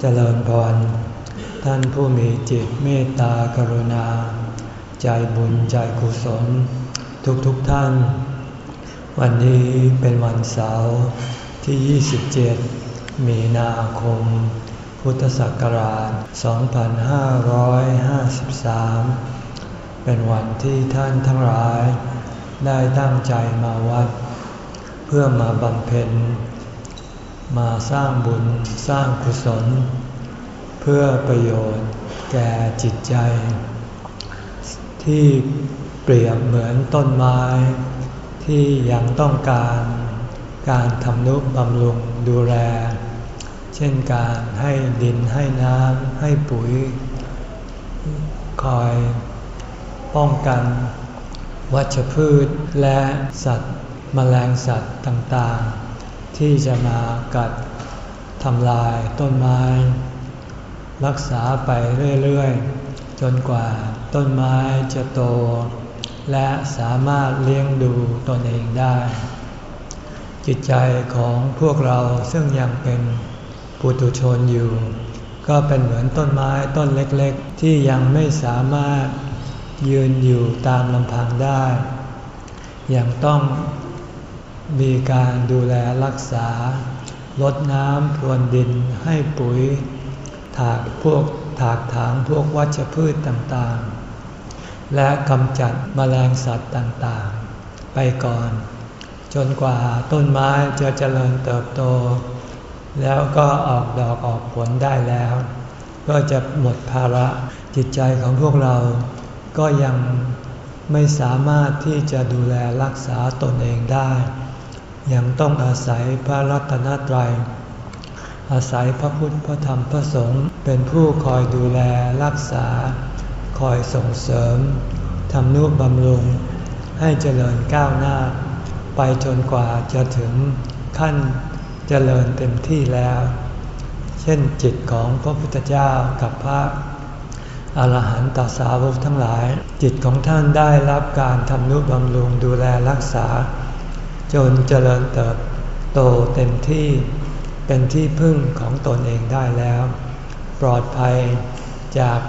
เจริญพร ท่านผู้มีจิตเมตตากรุณา ใจบุญใจกุศล ทุกทุกท่าน วันนี้เป็นวันเสาร์ที่ 27 มีนาคม พุทธศักราช 2553 เป็นวันที่ท่านทั้งหลาย ได้ตั้งใจมาวัด เพื่อมาบำเพ็ญ มาสร้างบุญสร้างกุศล เพื่อประโยชน์แก่จิตใจ ที่เปรียบเหมือนต้นไม้ ที่ยังต้องการการทำนุบำรุงดูแล เช่นการให้ดินให้น้ำให้ปุ๋ย คอยป้องกัน วัชพืชและสัตว์มแมลงสัตว์ต่างๆ ที่จะมากัดทำลายต้นไม้ รักษาไปเรื่อยๆ จนกว่าต้นไม้จะโต และสามารถเลี้ยงดูตนเองได้ จิตใจของพวกเราซึ่งยังเป็นปุถุชนอยู่ ก็เป็นเหมือนต้นไม้ต้นเล็กๆ ที่ยังไม่สามารถยืนอยู่ตามลำพังได้ ยังต้อง มีการดูแลรักษา ลดน้ำพรวนดินให้ปุ๋ย ถากพวกถากถางพวกวัชพืชต่างๆ และกำจัดมแมลงสัตว์ต่างๆ ไปก่อน จนกว่าต้นไม้จะเจริญเติบโต แล้วก็ออกดอกออกผลได้แล้ว ก็จะหมดภาระจิตใจของพวกเราก็ยังไม่สามารถที่จะดูแลรักษาตนเองได้ ยังต้องอาศัยพระรัตนตรัย อาศัยพระพุทธพระธรรมพระสงฆ์เป็นผู้คอยดูแลรักษา คอยส่งเสริมทำนุบำรุง ให้เจริญก้าวหน้า ไปจนกว่าจะถึงขั้นเจริญเต็มที่แล้ว เช่นจิตของพระพุทธเจ้ากับพระอรหันตสาวกทั้งหลาย จิตของท่านได้รับการทำนุบำรุงดูแลรักษา จนเจริญเติบโตเต็มที่เป็นที่พึ่งของตนเองได้แล้ว ปลอดภัยจาก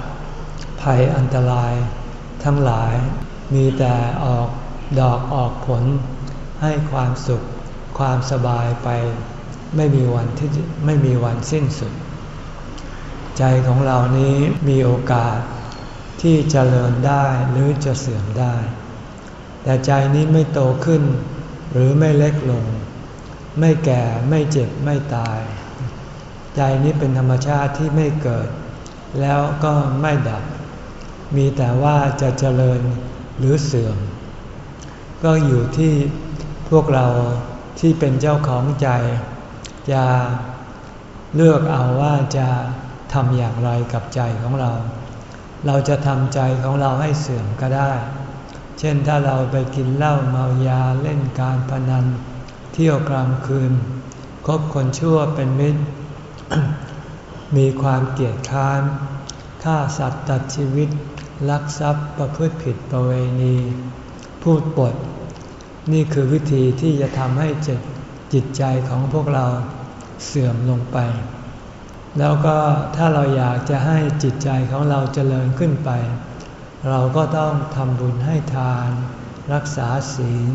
ภัยอันตราย ทั้งหลายมีแต่ออกดอกออกผล ให้ความสุขความสบายไป ไม่มีวันที่ไม่มีวันสิ้นสุด ใจของเรานี้มีโอกาสที่จเจริญได้หรือจะเสื่อมได้ แต่ใจนี้ไม่โตขึ้น หรือไม่เล็กลง ไม่แก่ไม่เจ็บไม่ตาย ใจนี้เป็นธรรมชาติที่ไม่เกิด แล้วก็ไม่ดับ มีแต่ว่าจะเจริญหรือเสื่อม ก็อยู่ที่พวกเราที่เป็นเจ้าของใจ จะเลือกเอาว่าจะทำอย่างไรกับใจของเรา เราจะทำใจของเราให้เสื่อมก็ได้ เช่นถ้าเราไปกินเหล้าเมายาเล่นการพนัน เที่ยวกลางคืน คบคนชั่วเป็นมิตร มีความเกลียดค้านฆ่าสัตว์ตัดชีวิต ลักทรัพย์ประพฤติผิดประเวณี พูดปด นี่คือวิธีที่จะทำให้จิตจิตใจของพวกเราเสื่อมลงไป แล้วก็ถ้าเราอยากจะให้จิตใจของเราเจริญขึ้นไป เราก็ต้องทำบุญให้ทาน รักษาศีล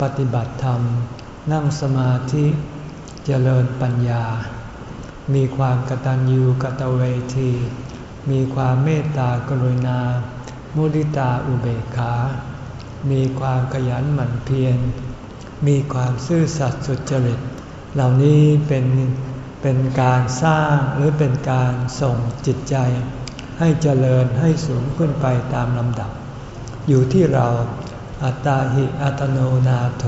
ปฏิบัติธรรม นั่งสมาธิเจริญปัญญา มีความกตัญญูกตเวที มีความเมตตากรุณา มุริตาอุเบกขา มีความขยันหมั่นเพียร มีความซื่อสัตย์สุจริต เหล่านี้เป็นเป็นการสร้างหรือเป็นการส่งจิตใจ ให้เจริญให้สูงขึ้นไปตามลำดับ อยู่ที่เราอัตตาหิอัตโนนาโถ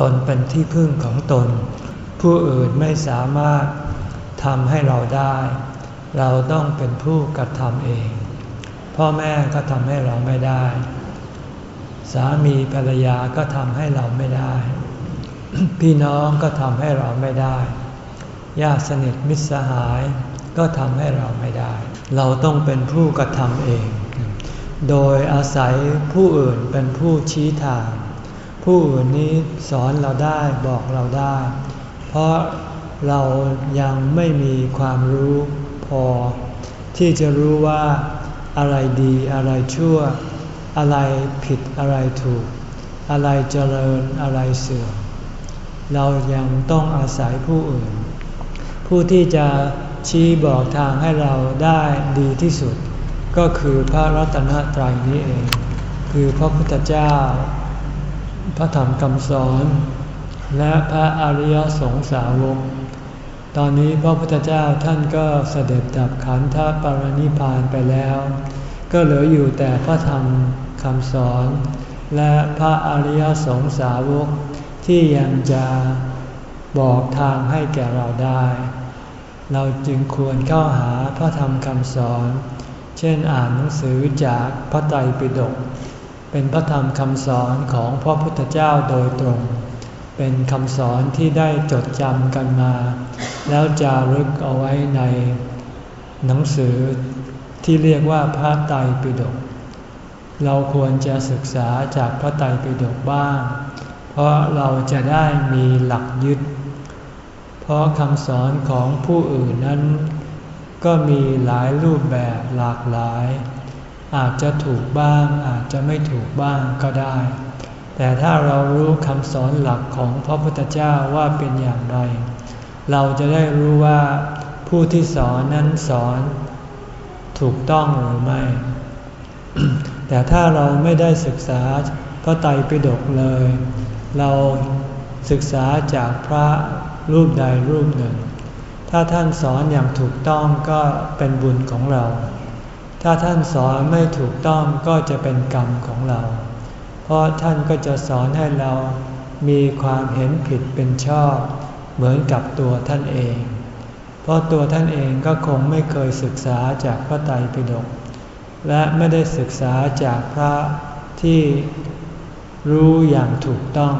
ตนเป็นที่พึ่งของตน ผู้อื่นไม่สามารถทำให้เราได้ เราต้องเป็นผู้กระทำเอง พ่อแม่ก็ทำให้เราไม่ได้ สามีภรรยาก็ทำให้เราไม่ได้ พี่น้องก็ทำให้เราไม่ได้ญาติสนิทมิตรสหายก็ทำให้เราไม่ได้ เราต้องเป็นผู้กระทำเอง โดยอาศัยผู้อื่นเป็นผู้ชี้ทาง ผู้อื่นนี้สอนเราได้บอกเราได้ เพราะเรายังไม่มีความรู้พอ ที่จะรู้ว่าอะไรดีอะไรชั่ว อะไรผิดอะไรถูก อะไรเจริญอะไรเสื่อมเรายังต้องอาศัยผู้อื่น ผู้ที่จะ ชี้บอกทางให้เราได้ดีที่สุด ก็คือพระรัตนตรัยนี้เอง คือพระพุทธเจ้า พระธรรมคำสอน และพระอริยสงสาวกตอนนี้พระพุทธเจ้าท่านก็เสด็จดับขันธปรินิพานไปแล้ว ก็เหลืออยู่แต่พระธรรมคำสอน และพระอริยสงสาวกที่ยังจะบอกทางให้แก่เราได้ เราจึงควรเข้าหาพระธรรมคำสอน เช่นอ่านหนังสือจากพระไตรปิฎก เป็นพระธรรมคำสอนของพระพุทธเจ้าโดยตรง เป็นคำสอนที่ได้จดจำกันมา แล้วจารึกเอาไว้ในหนังสือที่เรียกว่าพระไตรปิฎก เราควรจะศึกษาจากพระไตรปิฎกบ้าง เพราะเราจะได้มีหลักยึด ราะคำสอนของผู้อื่นนั้น ก็มีหลายรูปแบบหลากหลาย อาจจะถูกบ้างอาจจะไม่ถูกบ้างก็ได้ แต่ถ้าเรารู้คำสอนหลักของพระพุทธเจ้าว่าเป็นอย่างไร เราจะได้รู้ว่าผู้ที่สอนนั้นสอนถูกต้องหรือไม่ แต่ถ้าเราไม่ได้ศึกษาพระไตรปิฎกเลย เราศึกษาจากพระ รูปใดรูปหนึ่ง ถ้าท่านสอนอย่างถูกต้องก็เป็นบุญของเรา ถ้าท่านสอนไม่ถูกต้องก็จะเป็นกรรมของเรา เพราะท่านก็จะสอนให้เรามีความเห็นผิดเป็นชอบ เหมือนกับตัวท่านเอง เพราะตัวท่านเองก็คงไม่เคยศึกษาจากพระไตรปิฎกและไม่ได้ศึกษาจากพระที่รู้อย่างถูกต้อง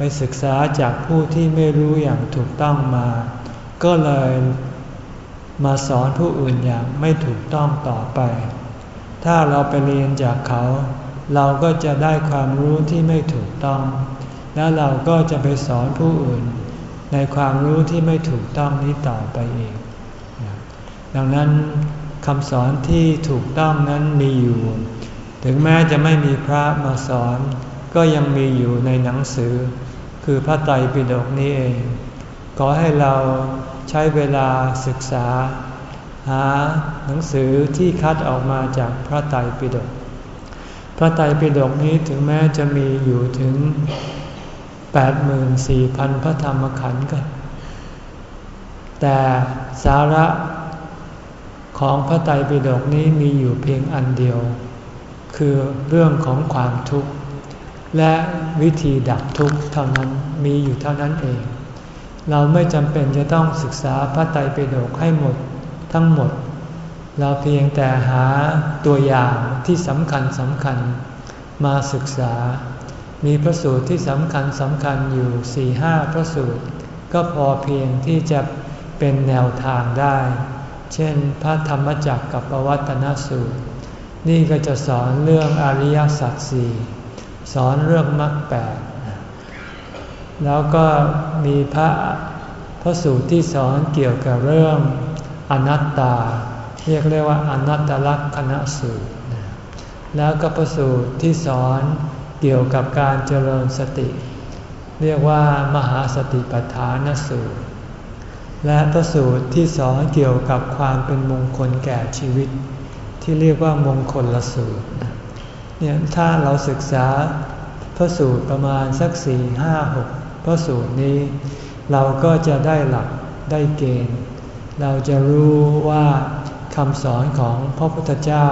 ไปศึกษาจากผู้ที่ไม่รู้อย่างถูกต้องมา ก็เลยมาสอนผู้อื่นอย่างไม่ถูกต้องต่อไป ถ้าเราไปเรียนจากเขา เราก็จะได้ความรู้ที่ไม่ถูกต้อง แล้วเราก็จะไปสอนผู้อื่น ในความรู้ที่ไม่ถูกต้องนี้ต่อไปเอง ดังนั้นคำสอนที่ถูกต้องนั้นมีอยู่ ถึงแม้จะไม่มีพระมาสอน ก็ยังมีอยู่ในหนังสือ คือพระไตรปิฎกนี้เอง ขอให้เราใช้เวลาศึกษา หาหนังสือที่คัดออกมาจากพระไตรปิฎกพระไตรปิฎกนี้ถึงแม้จะมีอยู่ถึง 84,000 พระธรรมขันธ์ก็แต่สาระของพระไตรปิฎกนี้มีอยู่เพียงอันเดียว คือเรื่องของความทุกข์ และวิธีดับทุกข์เท่านั้นมีอยู่เท่านั้นเอง เราไม่จำเป็นจะต้องศึกษาพระไตรปิฎกให้หมดทั้งหมด เราเพียงแต่หาตัวอย่างที่สำคัญสำคัญมาศึกษา มีพระสูตรที่สำคัญสำคัญอยู่สี่ห้าพระสูตร ก็พอเพียงที่จะเป็นแนวทางได้ เช่น พระธรรมจักรกับปวัตนสูตร นี่ก็จะสอนเรื่องอริยสัจสี่ สอนเรื่องมรรคแปดแล้วก็มีพระพระสูตรที่สอนเกี่ยวกับเรื่องอนัตตา เรียกเรียกว่าอนัตตลักษณสูตร แล้วก็พระสูตรที่สอนเกี่ยวกับการเจริญสติ เรียกว่ามหาสติปัฏฐานสูตร และพระสูตรที่สอนเกี่ยวกับความเป็นมงคลแก่ชีวิต ที่เรียกว่ามงคลละสูตร เนี่ยถ้าเราศึกษาพระสูตรประมาณสักสี่ห้าหกพระสูตรนี้ เราก็จะได้หลักได้เกณฑ์ เราจะรู้ว่าคำสอนของพระพุทธเจ้า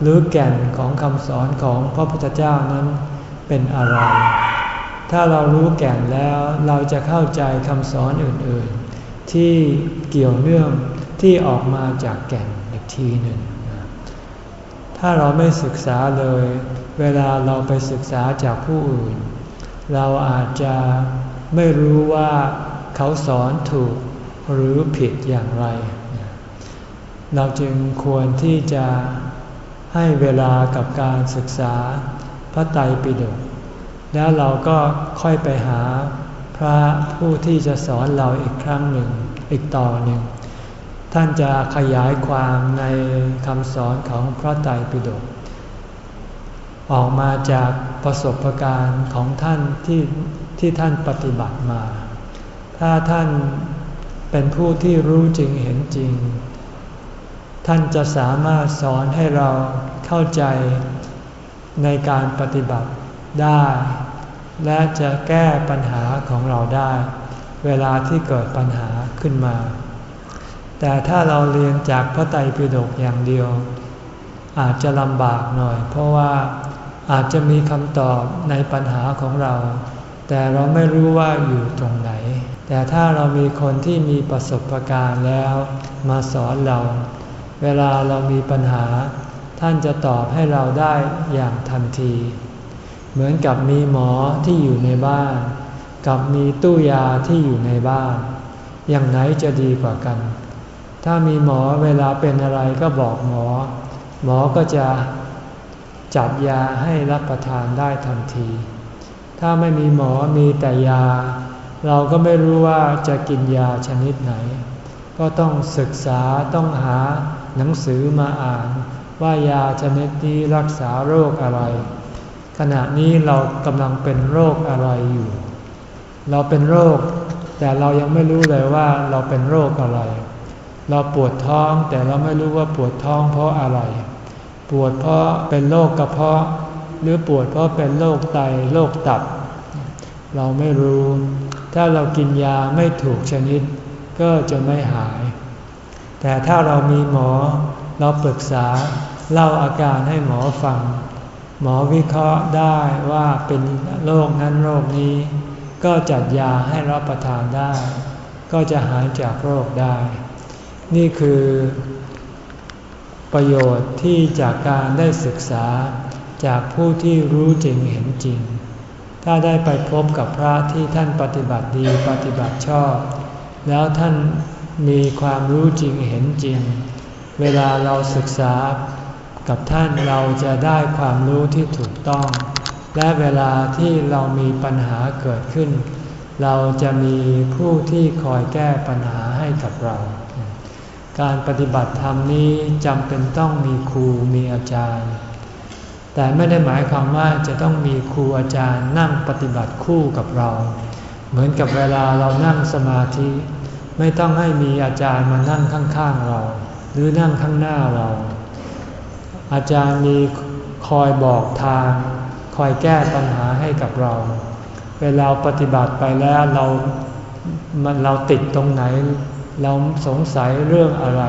หรือแก่นของคำสอนของพระพุทธเจ้านั้นเป็นอะไร ถ้าเรารู้แก่นแล้วเราจะเข้าใจคำสอนอื่นๆ ที่เกี่ยวเนื่องที่ออกมาจากแก่นอีกทีหนึ่ง ถ้าเราไม่ศึกษาเลย เวลาเราไปศึกษาจากผู้อื่น เราอาจจะไม่รู้ว่าเขาสอนถูกหรือผิดอย่างไร เราจึงควรที่จะให้เวลากับการศึกษาพระไตรปิฎกแล้วเราก็ค่อยไปหาพระผู้ที่จะสอนเราอีกครั้งหนึ่งอีกต่อหนึ่ง ท่านจะขยายความในคำสอนของพระไตรปิฎกออกมาจากประสบการณ์ของท่านที่ที่ท่านปฏิบัติมา ถ้าท่านเป็นผู้ที่รู้จริงเห็นจริง ท่านจะสามารถสอนให้เราเข้าใจในการปฏิบัติได้ และจะแก้ปัญหาของเราได้ เวลาที่เกิดปัญหาขึ้นมา แต่ถ้าเราเรียนจากพระไตรปิฎกอย่างเดียว อาจจะลำบากหน่อย เพราะว่าอาจจะมีคำตอบในปัญหาของเรา แต่เราไม่รู้ว่าอยู่ตรงไหน แต่ถ้าเรามีคนที่มีประสบการณ์แล้ว มาสอนเรา เวลาเรามีปัญหา ท่านจะตอบให้เราได้อย่างทันที เหมือนกับมีหมอที่อยู่ในบ้าน กับมีตู้ยาที่อยู่ในบ้าน อย่างไหนจะดีกว่ากัน ถ้ามีหมอเวลาเป็นอะไรก็บอกหมอ หมอก็จะจัดยาให้รับประทานได้ทันที ถ้าไม่มีหมอมีแต่ยา เราก็ไม่รู้ว่าจะกินยาชนิดไหน ก็ต้องศึกษาต้องหาหนังสือมาอ่าน ว่ายาชนิดนี้รักษาโรคอะไร ขณะนี้เรากำลังเป็นโรคอะไรอยู่ เราเป็นโรค แต่เรายังไม่รู้เลยว่าเราเป็นโรคอะไร เราปวดท้องแต่เราไม่รู้ว่าปวดท้องเพราะอะไร ปวดเพราะเป็นโรคกระเพาะ หรือปวดเพราะเป็นโรคไตโรคตับ เราไม่รู้ ถ้าเรากินยาไม่ถูกชนิด ก็จะไม่หาย แต่ถ้าเรามีหมอเราปรึกษาเล่าอาการให้หมอฟัง หมอวิเคราะห์ได้ว่าเป็นโรคนั้นโรคนี้ ก็จัดยาให้รับประทานได้ ก็จะหายจากโรคได้ นี่คือประโยชน์ที่จากการได้ศึกษาจากผู้ที่รู้จริงเห็นจริง ถ้าได้ไปพบกับพระที่ท่านปฏิบัติดีปฏิบัติชอบ แล้วท่านมีความรู้จริงเห็นจริง เวลาเราศึกษากับท่านเราจะได้ความรู้ที่ถูกต้อง และเวลาที่เรามีปัญหาเกิดขึ้น เราจะมีผู้ที่คอยแก้ปัญหาให้กับเรา การปฏิบัติธรรมนี้จำเป็นต้องมีครูมีอาจารย์ แต่ไม่ได้หมายความว่าจะต้องมีครูอาจารย์นั่งปฏิบัติคู่กับเรา เหมือนกับเวลาเรานั่งสมาธิ ไม่ต้องให้มีอาจารย์มานั่งข้างๆเรา หรือนั่งข้างหน้าเรา อาจารย์มีคอยบอกทาง คอยแก้ปัญหาให้กับเรา เวลาปฏิบัติไปแล้วเรามันเราติดตรงไหน เราสงสัยเรื่องอะไร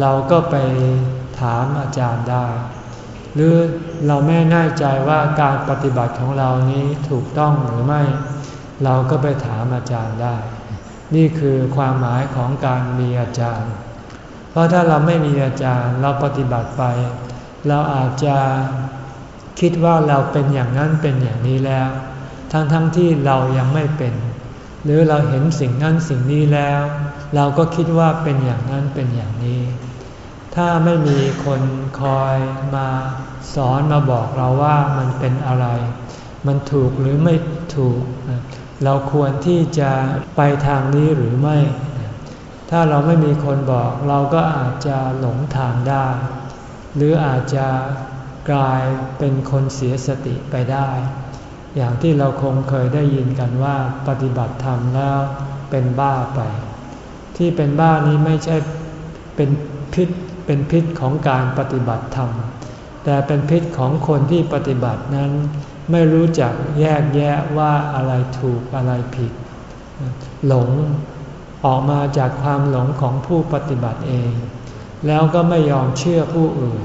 เราก็ไปถามอาจารย์ได้ หรือเราไม่แน่ใจว่าการปฏิบัติของเรานี้ถูกต้องหรือไม่ เราก็ไปถามอาจารย์ได้ นี่คือความหมายของการมีอาจารย์ เพราะถ้าเราไม่มีอาจารย์เราปฏิบัติไป เราอาจจะคิดว่าเราเป็นอย่างนั้นเป็นอย่างนี้แล้ว ทั้งๆทที่เรายังไม่เป็น หรือเราเห็นสิ่งนั้นสิ่งนี้แล้ว เราก็คิดว่าเป็นอย่างนั้นเป็นอย่างนี้ ถ้าไม่มีคนคอยมาสอนมาบอกเราว่ามันเป็นอะไร มันถูกหรือไม่ถูก เราควรที่จะไปทางนี้หรือไม่ ถ้าเราไม่มีคนบอกเราก็อาจจะหลงทางได้ หรืออาจจะกลายเป็นคนเสียสติไปได้ อย่างที่เราคงเคยได้ยินกันว่าปฏิบัติธรรมแล้วเป็นบ้าไป ที่เป็นบ้านี้ไม่ใช่เป็นพิษเป็นพิษของการปฏิบัติธรรม แต่เป็นพิษของคนที่ปฏิบัตินั้น ไม่รู้จักแยกแยะว่าอะไรถูกอะไรผิด หลงออกมาจากความหลงของผู้ปฏิบัติเอง แล้วก็ไม่ยอมเชื่อผู้อื่น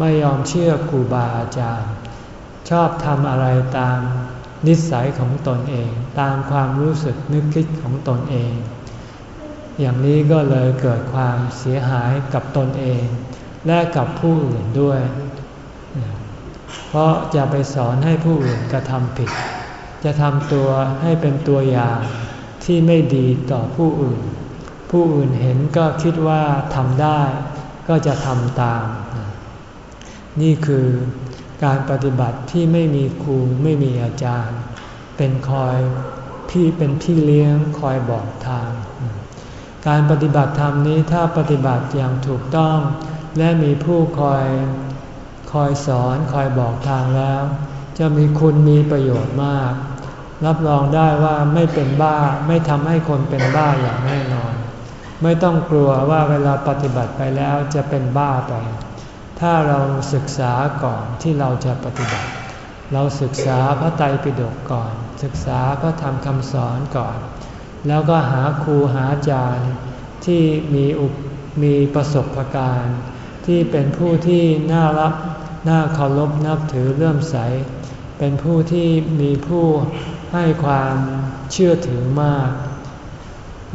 ไม่ยอมเชื่อครูบาอาจารย์ ชอบทำอะไรตามนิสัยของตนเอง ตามความรู้สึกนึกคิดของตนเอง อย่างนี้ก็เลยเกิดความเสียหายกับตนเอง และกับผู้อื่นด้วย เพราะจะไปสอนให้ผู้อื่นกระทำผิด จะทำตัวให้เป็นตัวอย่างที่ไม่ดีต่อผู้อื่น ผู้อื่นเห็นก็คิดว่าทำได้ ก็จะทำตาม นี่คือการปฏิบัติที่ไม่มีครูไม่มีอาจารย์ เป็นคอยพี่เป็นพี่เลี้ยงคอยบอกทาง การปฏิบัติธรรมนี้ถ้าปฏิบัติอย่างถูกต้อง และมีผู้คอยคอยสอนคอยบอกทางแล้ว จะมีคุณมีประโยชน์มาก รับรองได้ว่าไม่เป็นบ้าไม่ทำให้คนเป็นบ้าอย่างแน่นอน ไม่ต้องกลัวว่าเวลาปฏิบัติไปแล้วจะเป็นบ้าไป ถ้าเราศึกษาก่อนที่เราจะปฏิบัติ เราศึกษาพระไตรปิฎกก่อน ศึกษาพระธรรมคำสอนก่อนแล้วก็หาครูหาอาจารย์ ที่มีอุปมีประสบการณ์ที่เป็นผู้ที่น่ารับน่าเคารพนับถือเลื่อมใส เป็นผู้ที่มีผู้ให้ความเชื่อถือมาก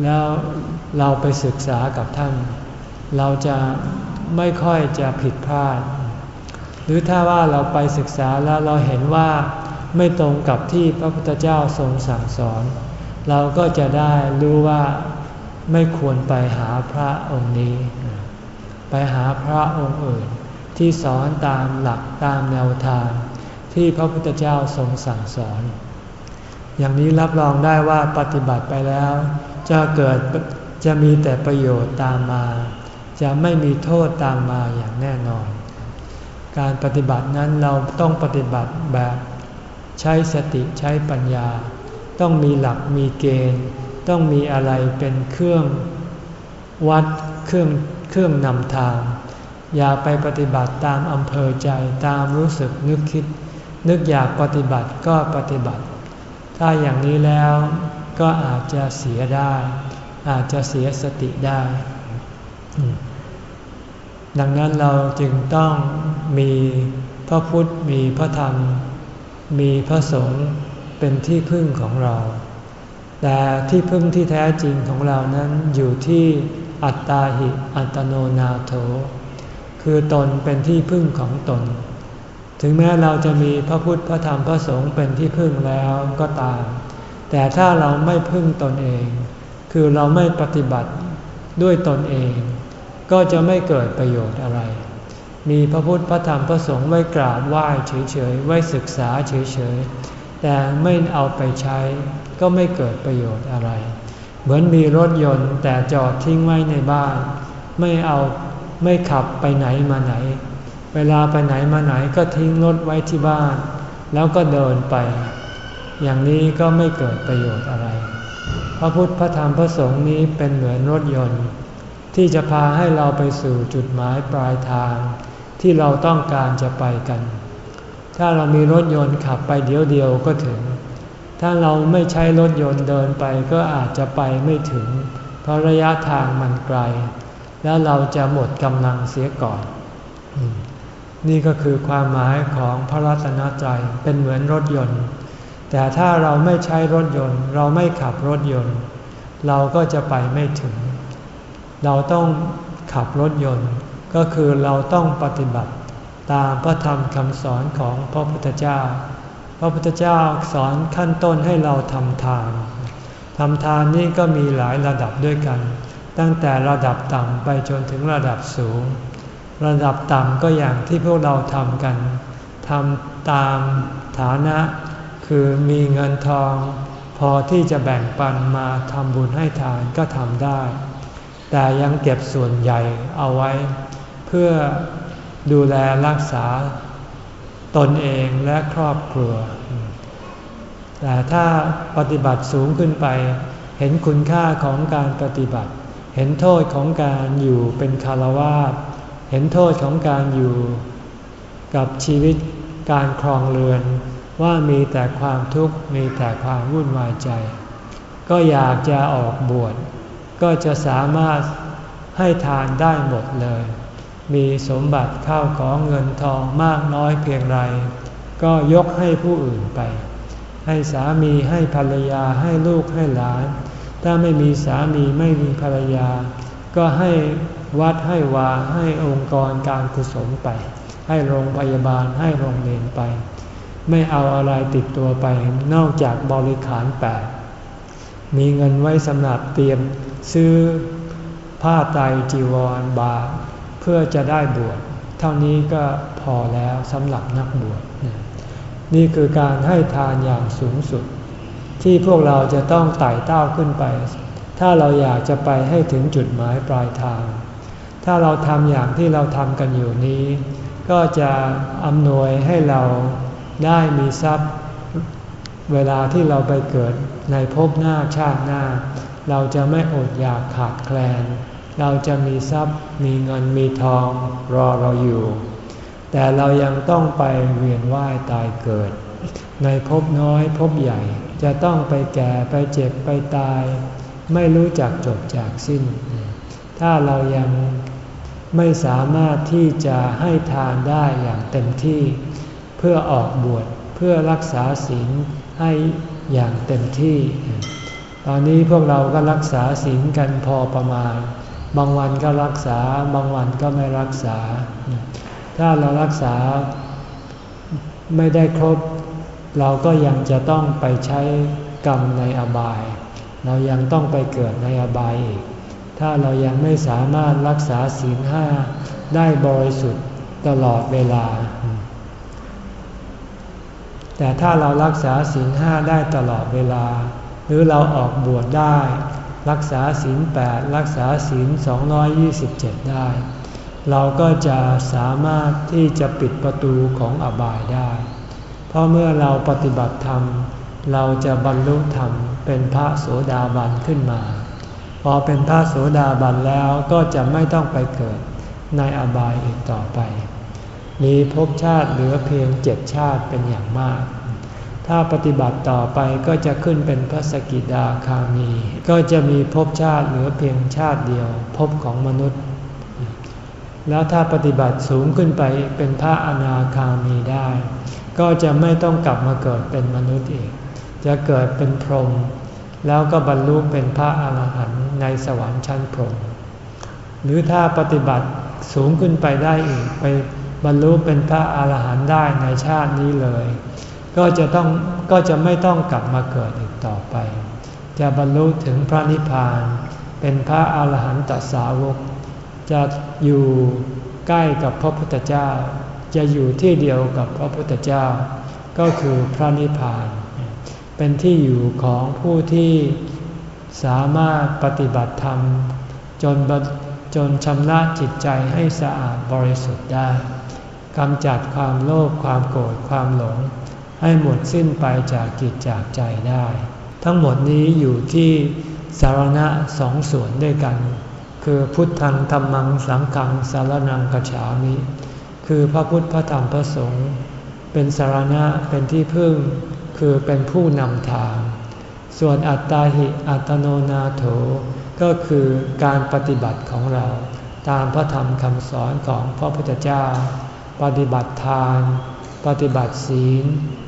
แล้วเราไปศึกษากับท่าน เราจะไม่ค่อยจะผิดพลาด หรือถ้าว่าเราไปศึกษาแล้วเราเห็นว่าไม่ตรงกับที่พระพุทธเจ้าทรงสั่งสอน เราก็จะได้รู้ว่า ไม่ควรไปหาพระองค์นี้ ไปหาพระองค์อื่น ที่สอนตามหลักตามแนวทาง ที่พระพุทธเจ้าทรงสั่งสอน อย่างนี้รับรองได้ว่าปฏิบัติไปแล้ว จะเกิดจะมีแต่ประโยชน์ตามมา จะไม่มีโทษตามมาอย่างแน่นอน การปฏิบัตินั้นเราต้องปฏิบัติแบบ ใช้สติใช้ปัญญา ต้องมีหลักมีเกณฑ์ ต้องมีอะไรเป็นเครื่องวัดเครื่องเครื่องนำทาง อย่าไปปฏิบัติตามอำเภอใจตามรู้สึกนึกคิด นึกอยากปฏิบัติก็ปฏิบัติ ถ้าอย่างนี้แล้วก็อาจจะเสียได้ อาจจะเสียสติได้ ดังนั้นเราจึงต้องมีพระพุทธมีพระธรรม มีพระสงฆ์เป็นที่พึ่งของเรา แต่ที่พึ่งที่แท้จริงของเรานั้นอยู่ที่อัตตาหิอัตโนนาโถ คือตนเป็นที่พึ่งของตน ถึงแม้เราจะมีพระพุทธพระธรรมพระสงฆ์เป็นที่พึ่งแล้วก็ตาม แต่ถ้าเราไม่พึ่งตนเอง คือเราไม่ปฏิบัติด้วยตนเอง ก็จะไม่เกิดประโยชน์อะไร มีพระพุทธพระธรรมพระสงฆ์ไว้กราบไหว้เฉยๆ ไว้ศึกษาเฉยๆ แต่ไม่เอาไปใช้ก็ไม่เกิดประโยชน์อะไร เหมือนมีรถยนต์แต่จอดทิ้งไว้ในบ้าน ไม่เอาไม่ขับไปไหนมาไหน เวลาไปไหนมาไหนก็ทิ้งรถไว้ที่บ้าน แล้วก็เดินไป อย่างนี้ก็ไม่เกิดประโยชน์อะไร พระพุทธพระธรรมพระสงฆ์นี้เป็นเหมือนรถยนต์ ที่จะพาให้เราไปสู่จุดหมายปลายทาง ที่เราต้องการจะไปกัน ถ้าเรามีรถยนต์ขับไปเดียวเดียวก็ถึง ถ้าเราไม่ใช้รถยนต์เดินไปก็อาจจะไปไม่ถึง เพราะระยะทางมันไกล แล้วเราจะหมดกำลังเสียก่อน นี่ก็คือความหมายของพระรัตนตรัยเป็นเหมือนรถยนต์ แต่ถ้าเราไม่ใช้รถยนต์ เราไม่ขับรถยนต์ เราก็จะไปไม่ถึง เราต้องขับรถยนต์ก็คือเราต้องปฏิบัติ ตามพระธรรมคำสอนของพระพุทธเจ้า พระพุทธเจ้าสอนขั้นต้นให้เราทำทานทำทานนี่ก็มีหลายระดับด้วยกัน ตั้งแต่ระดับต่ำไปจนถึงระดับสูง ระดับต่ำก็อย่างที่พวกเราทำกันทำตามฐานะ คือมีเงินทอง พอที่จะแบ่งปันมาทำบุญให้ทานก็ทำได้ แต่ยังเก็บส่วนใหญ่เอาไว้ เพื่อ ดูแลรักษาตนเองและครอบครัว แต่ถ้าปฏิบัติสูงขึ้นไป เห็นคุณค่าของการปฏิบัติ เห็นโทษของการอยู่เป็นคารวาสเห็นโทษของการอยู่กับชีวิตการครองเรือนว่ามีแต่ความทุกข์มีแต่ความวุ่นวายใจ ก็อยากจะออกบวชก็จะสามารถให้ทานได้หมดเลย มีสมบัติข้าวของเงินทองมากน้อยเพียงไร ก็ยกให้ผู้อื่นไป ให้สามีให้ภรรยาให้ลูกให้หลาน ถ้าไม่มีสามีไม่มีภรรยา ก็ให้วัดให้วาให้องค์กรการกุศลไป ให้โรงพยาบาลให้โรงเรียนไป ไม่เอาอะไรติดตัวไปนอกจากบริขารแปดมีเงินไว้สำหรับเตรียมซื้อผ้าไตจีวรบาเพื่อจะได้บวชเท่านี้ก็พอแล้วสำหรับนักบวชนี่คือการให้ทานอย่างสูงสุด ที่พวกเราจะต้องไต่เต้าขึ้นไป ถ้าเราอยากจะไปให้ถึงจุดหมายปลายทาง ถ้าเราทำอย่างที่เราทำกันอยู่นี้ ก็จะอำนวยให้เราได้มีทรัพย์ เวลาที่เราไปเกิดในภพหน้าชาติหน้า เราจะไม่อดอยากขาดแคลน เราจะมีทรัพย์มีเงินมีทองรอเราอยู่ แต่เรายังต้องไปเวียนว่ายตายเกิด ในภพน้อยภพใหญ่ จะต้องไปแก่ไปเจ็บไปตาย ไม่รู้จักจบจากสิ้น ถ้าเรายังไม่สามารถที่จะให้ทานได้อย่างเต็มที่ เพื่อออกบวชเพื่อรักษาศีลให้อย่างเต็มที่ ตอนนี้พวกเราก็รักษาศีลกันพอประมาณ บางวันก็รักษา บางวันก็ไม่รักษา ถ้าเรารักษาไม่ได้ครบ เราก็ยังจะต้องไปใช้กรรมในอบาย เรายังต้องไปเกิดในอบายอีก ถ้าเรายังไม่สามารถรักษาศีลห้าได้บริสุทธิ์ตลอดเวลา แต่ถ้าเรารักษาศีลห้าได้ตลอดเวลา หรือเราออกบวชได้ รักษาศีลแปดรักษาศีล227 ได้ เราก็จะสามารถที่จะปิดประตูของอบายได้ เพราะเมื่อเราปฏิบัติธรรม เราจะบรรลุธรรมเป็นพระโสดาบันขึ้นมา พอเป็นพระโสดาบันแล้วก็จะไม่ต้องไปเกิดในอบายอีกต่อไป มีภพชาติเหลือเพียงเจ็ดชาติเป็นอย่างมาก ถ้าปฏิบัติต่อไปก็จะขึ้นเป็นพระสกิดาคามี ก็จะมีภพชาติเหลือเพียงชาติเดียวภพของมนุษย์ แล้วถ้าปฏิบัติสูงขึ้นไปเป็นพระอนาคามีได้ ก็จะไม่ต้องกลับมาเกิดเป็นมนุษย์อีก จะเกิดเป็นพรหมแล้วก็บรรลุเป็นพระอาหารหันต์ในสวรรค์ชั้นพรหมหรือถ้าปฏิบัติสูงขึ้นไปได้อีกไปบรรลุเป็นพระอาหารหันต์ได้ในชาตินี้เลย ก็จะต้องก็จะไม่ต้องกลับมาเกิดอีกต่อไป จะบรรลุถึงพระนิพพาน เป็นพระอาหารหันตสาวก จะอยู่ใกล้กับพระพุทธเจ้า จะอยู่ที่เดียวกับพระพุทธเจ้า ก็คือพระนิพพาน เป็นที่อยู่ของผู้ที่สามารถปฏิบัติธรรม จนจนชำระจิตใจให้สะอาดบริสุทธิ์ได้กำจัดความโลภความโกรธความหลง ให้หมดสิ้นไปจากกิจจากใจได้ ทั้งหมดนี้อยู่ที่สารณะสองส่วนด้วยกัน คือพุทธังธรรมังสังฆังสารนังกัจฉามิ คือพระพุทธพระธรรมพระสงฆ์เป็นสารณะเป็นที่พึ่ง คือเป็นผู้นำทาง ส่วนอัตตาหิอัตโนนาโถก็คือการปฏิบัติของเรา ตามพระธรรมคำสอนของพระพุทธเจ้า ปฏิบัติทาน ปฏิบัติศีล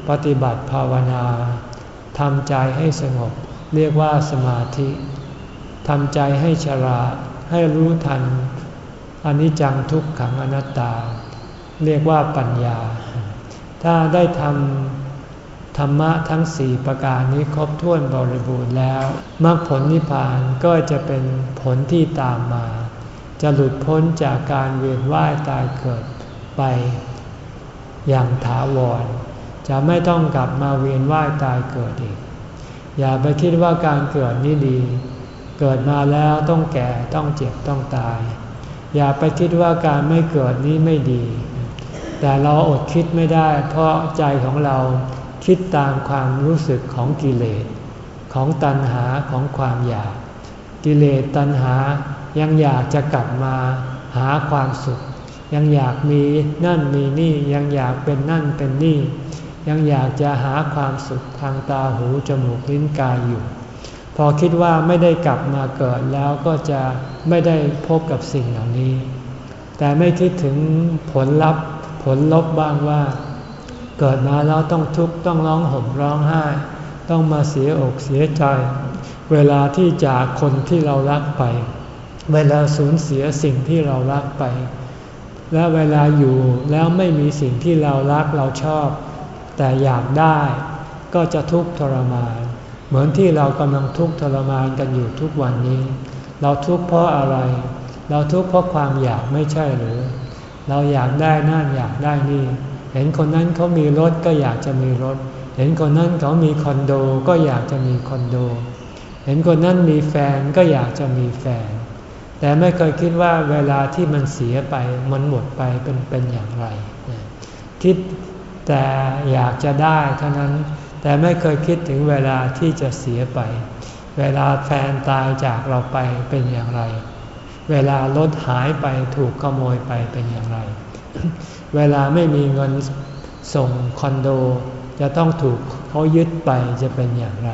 ปฏิบัติภาวนาทำใจให้สงบ เรียกว่าสมาธิทำใจให้ฉลาดให้รู้ทันอนิจจังทุกขังอนัตตา เรียกว่าปัญญา ถ้าได้ทำธรรมะทั้งสี่ประการนี้ครบถ้วนบริบูรณ์แล้วมรรคผลนิพพานก็จะเป็นผลที่ตามมา จะหลุดพ้นจากการเวียนว่ายตายเกิดไป อย่างถาวร จะไม่ต้องกลับมาเวียนว่ายตายเกิดอีก อย่าไปคิดว่าการเกิดนี่ดี เกิดมาแล้วต้องแก่ต้องเจ็บต้องตาย อย่าไปคิดว่าการไม่เกิดนี้ไม่ดี แต่เราอดคิดไม่ได้ เพราะใจของเราคิดตามความรู้สึกของกิเลส ของตัณหาของความอยาก กิเลสตัณหายังอยากจะกลับมาหาความสุข ยังอยากมีนั่นมีนี่ยังอยากเป็นนั่นเป็นนี่ ยังอยากจะหาความสุขทางตาหูจมูกลิ้นกายอยู่ พอคิดว่าไม่ได้กลับมาเกิดแล้วก็จะไม่ได้พบกับสิ่งเหล่านี้ แต่ไม่คิดถึงผลลัพธ์ผลลบบ้างว่า เกิดมาแล้วต้องทุกข์ต้องร้องห่มร้องไห้ ต้องมาเสียอกเสียใจ เวลาที่จากคนที่เรารักไป เวลาสูญเสียสิ่งที่เรารักไป และเวลาอยู่แล้วไม่มีสิ่งที่เรารักเราชอบ แต่อยากได้ก็จะทุกข์ทรมาน เหมือนที่เรากำลังทุกข์ทรมานกันอยู่ทุกวันนี้ เราทุกข์เพราะอะไร เราทุกข์เพราะความอยากไม่ใช่หรือ เราอยากได้นั่นอยากได้นี่ เห็นคนนั้นเขามีรถก็อยากจะมีรถ เห็นคนนั้นเขามีคอนโดก็อยากจะมีคอนโด เห็นคนนั้นมีแฟนก็อยากจะมีแฟน แต่ไม่เคยคิดว่าเวลาที่มันเสียไปมันหมดไปเป็นเป็นอย่างไร คิดแต่อยากจะได้เท่านั้นแต่ไม่เคยคิดถึงเวลาที่จะเสียไป เวลาแฟนตายจากเราไปเป็นอย่างไร เวลารถหายไปถูกขโมยไปเป็นอย่างไร เวลาไม่มีเงินส่งคอนโด จะต้องถูกเขายึดไปจะเป็นอย่างไร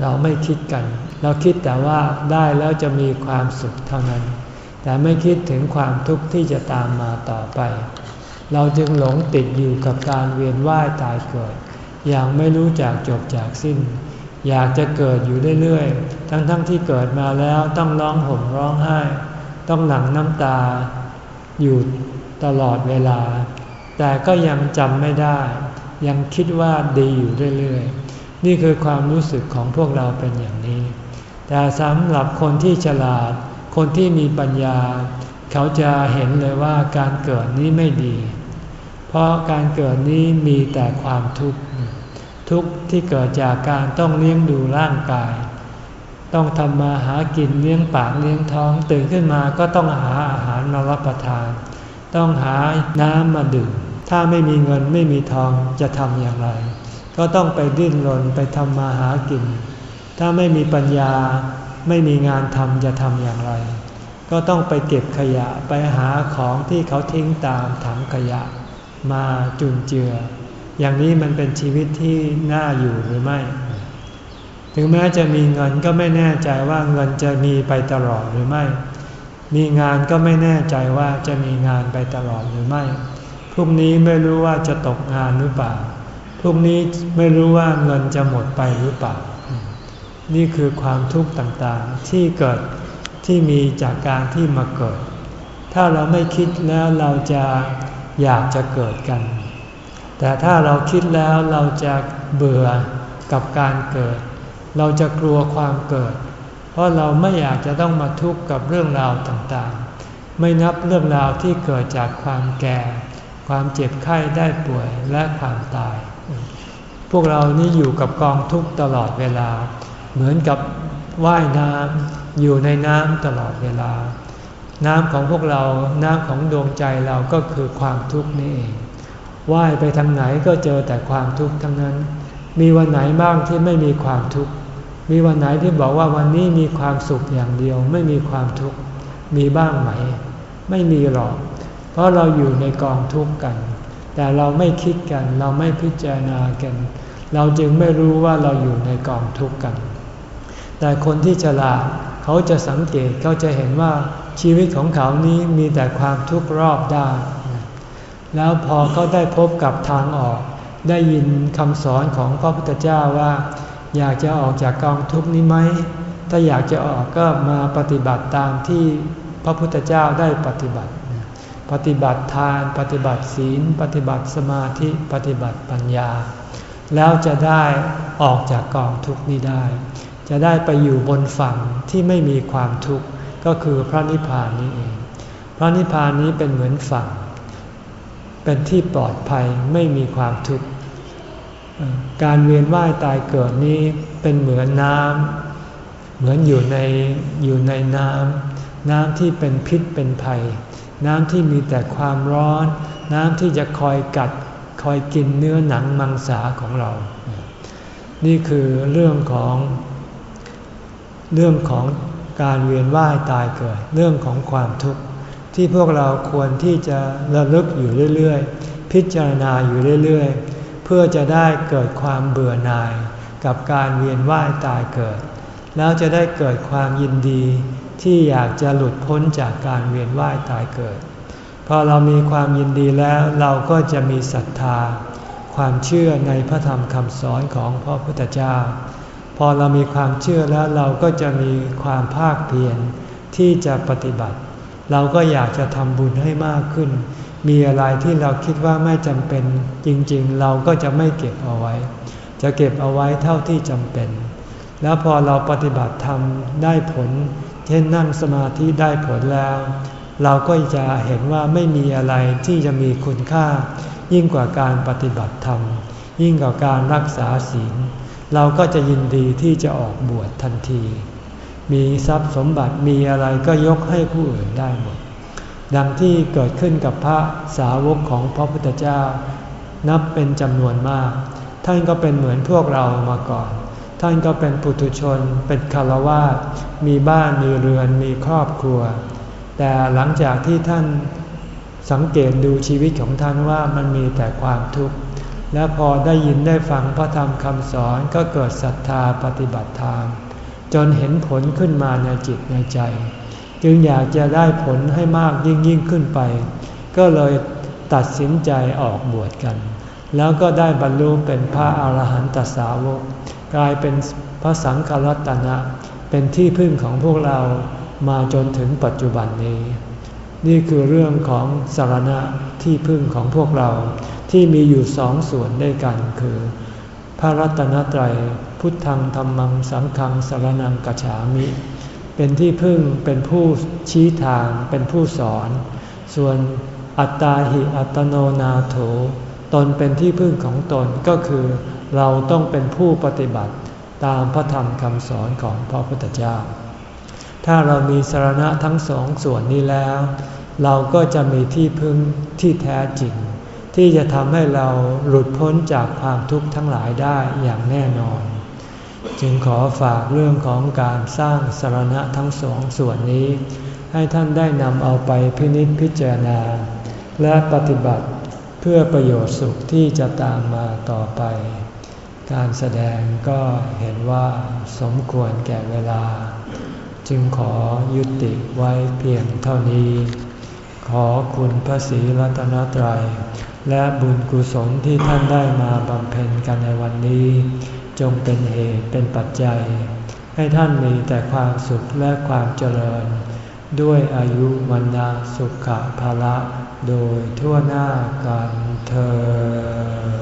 เราไม่คิดกัน เราคิดแต่ว่าได้แล้วจะมีความสุขเท่านั้น แต่ไม่คิดถึงความทุกข์ที่จะตามมาต่อไป เราจึงหลงติดอยู่กับการเวียนว่ายตายเกิด อย่างไม่รู้จักจบจากสิ้น อยากจะเกิดอยู่เรื่อยๆ ทั้งๆทที่เกิดมาแล้วต้องร้องห่มร้องไห้ ต้องหลั่งน้ำตา อยู่ตลอดเวลา แต่ก็ยังจำไม่ได้ ยังคิดว่าดีอยู่เรื่อยๆ นี่คือความรู้สึกของพวกเราเป็นอย่างนี้ แต่สำหรับคนที่ฉลาด คนที่มีปัญญา เขาจะเห็นเลยว่าการเกิดนี้ไม่ดี เพราะการเกิดนี้มีแต่ความทุกข์ ทุกข์ที่เกิดจากการต้องเลี้ยงดูร่างกาย ต้องทำมาหากินเลี้ยงปากเลี้ยงท้อง ตื่นขึ้นมาก็ต้องหาอาหารมารับประทาน ต้องหาน้ำมาดื่ม ถ้าไม่มีเงินไม่มีทองจะทำอย่างไร ก็ต้องไปดิ้นรนไปทำมาหากิน ถ้าไม่มีปัญญาไม่มีงานทำจะทำอย่างไร ก็ต้องไปเก็บขยะไปหาของที่เขาทิ้งตามถังขยะ มาจุนเจือ อย่างนี้มันเป็นชีวิตที่น่าอยู่หรือไม่ ถึงแม้จะมีเงินก็ไม่แน่ใจว่าเงินจะมีไปตลอดหรือไม่ มีงานก็ไม่แน่ใจว่าจะมีงานไปตลอดหรือไม่ พรุ่งนี้ไม่รู้ว่าจะตกงานหรือเปล่า พรุ่งนี้ไม่รู้ว่าเงินจะหมดไปหรือเปล่า นี่คือความทุกข์ต่างๆ ที่เกิดที่มีจากการที่มาเกิด ถ้าเราไม่คิดแล้วเราจะอยากจะเกิดกัน แต่ถ้าเราคิดแล้วเราจะเบื่อกับการเกิด เราจะกลัวความเกิด เพราะเราไม่อยากจะต้องมาทุกข์กับเรื่องราวต่างๆ ไม่นับเรื่องราวที่เกิดจากความแก่ ความเจ็บไข้ได้ป่วยและความตาย พวกเรานี่อยู่กับกองทุกข์ตลอดเวลา เหมือนกับว่ายน้ำอยู่ในน้ำตลอดเวลา น้ำของพวกเรา น้ำของดวงใจเราก็คือความทุกข์นี่เองว่ายไปทางไหนก็เจอแต่ความทุกข์ทั้งนั้น มีวันไหนบ้างที่ไม่มีความทุกข์ มีวันไหนที่บอกว่าวันนี้มีความสุขอย่างเดียว ไม่มีความทุกข์ มีบ้างไหม ไม่มีหรอก เพราะเราอยู่ในกองทุกข์กัน แต่เราไม่คิดกัน เราไม่พิจารณากัน เราจึงไม่รู้ว่าเราอยู่ในกองทุกข์กัน แต่คนที่ฉลาดเขาจะสังเกตเขาจะเห็นว่าชีวิตของเขานี้มีแต่ความทุกข์รอบด้านแล้วพอเขาได้พบกับทางออก ได้ยินคำสอนของพระพุทธเจ้าว่า อยากจะออกจากกองทุกข์นี้ไหม ถ้าอยากจะออกก็มาปฏิบัติตามที่พระพุทธเจ้าได้ปฏิบัติ ปฏิบัติทาน ปฏิบัติศีล ปฏิบัติสมาธิ ปฏิบัติปัญญา แล้วจะได้ออกจากกองทุกข์นี้ได้ จะได้ไปอยู่บนฝั่งที่ไม่มีความทุกข์ก็คือพระนิพพานนี้เอง พระนิพพานนี้เป็นเหมือนฝั่ง เป็นที่ปลอดภัยไม่มีความทุกข์ การเวียนว่ายตายเกิดนี้เป็นเหมือนน้ำเหมือนอยู่ในอยู่ในน้ำน้ำที่เป็นพิษเป็นภัย น้ำที่มีแต่ความร้อน น้ำที่จะคอยกัดคอยกินเนื้อหนังมังสาของเรา นี่คือเรื่องของ เรื่องของการเวียนว่ายตายเกิด เรื่องของความทุกข์ที่พวกเราควรที่จะระลึกอยู่เรื่อยๆ พิจารณาอยู่เรื่อยๆ เพื่อจะได้เกิดความเบื่อหน่าย กับการเวียนว่ายตายเกิด แล้วจะได้เกิดความยินดีที่อยากจะหลุดพ้นจากการเวียนว่ายตายเกิด พอเรามีความยินดีแล้วเราก็จะมีศรัทธา ความเชื่อในพระธรรมคำสอนของพระพุทธเจ้า พอเรามีความเชื่อแล้วเราก็จะมีความภาคเพียรที่จะปฏิบัติ เราก็อยากจะทำบุญให้มากขึ้น มีอะไรที่เราคิดว่าไม่จำเป็นจริงๆ เราก็จะไม่เก็บเอาไว้ จะเก็บเอาไว้เท่าที่จำเป็น แล้วพอเราปฏิบัติธรรมได้ผล เช่นนั่งสมาธิได้ผลแล้ว เราก็จะเห็นว่าไม่มีอะไรที่จะมีคุณค่า ยิ่งกว่าการปฏิบัติธรรม ยิ่งกว่าการรักษาศีล เราก็จะยินดีที่จะออกบวชทันที มีทรัพย์สมบัติมีอะไรก็ยกให้ผู้อื่นได้หมด ดังที่เกิดขึ้นกับพระสาวกของพระพุทธเจ้า นับเป็นจำนวนมาก ท่านก็เป็นเหมือนพวกเรามาก่อน ท่านก็เป็นปุถุชน เป็นคารวาสมีบ้านมีเรือนมีครอบครัว แต่หลังจากที่ท่านสังเกตดูชีวิตของท่านว่ามันมีแต่ความทุกข์ และพอได้ยินได้ฟังพระธรรมคำสอนก็เกิดศรัทธาปฏิบัติธรรมจนเห็นผลขึ้นมาในจิตในใจ จึงอยากจะได้ผลให้มากยิ่งยิ่งขึ้นไป ก็เลยตัดสินใจออกบวชกัน แล้วก็ได้บรรลุเป็นพระอาหารหันตสาวก กลายเป็นพระสังฆรัตนะ เป็นที่พึ่งของพวกเรามาจนถึงปัจจุบันนี้ นี่คือเรื่องของสารณะที่พึ่งของพวกเรา ที่มีอยู่สองส่วนด้วยกันคือ พระรัตนตรัยพุทธังธรรมังสังฆังสารนังกัจฉามิ เป็นที่พึ่งเป็นผู้ชี้ทางเป็นผู้สอน ส่วนอัตตาหิอัตโนนาโถตนเป็นที่พึ่งของตนก็คือเราต้องเป็นผู้ปฏิบัติตามพระธรรมคำสอนของพระพุทธเจ้า ถ้าเรามีสารณะทั้งสองส่วนนี้แล้ว เราก็จะมีที่พึ่งที่แท้จริง ที่จะทำให้เราหลุดพ้นจากความทุกข์ทั้งหลายได้อย่างแน่นอน จึงขอฝากเรื่องของการสร้างสารณะทั้งสองส่วนนี้ ให้ท่านได้นำเอาไปพินิจพิจารณา และปฏิบัติเพื่อประโยชน์สุขที่จะตามมาต่อไป การแสดงก็เห็นว่าสมควรแก่เวลา จึงขอยุติไว้เพียงเท่านี้ ขอคุณพระศรีรัตนตรัย และบุญกุศลที่ท่านได้มาบำเพ็ญกันในวันนี้ จงเป็นเหตุเป็นปัจจัย ให้ท่านมีแต่ความสุขและความเจริญ ด้วยอายุวันนาสุขภาละโดยทั่วหน้ากันเธอ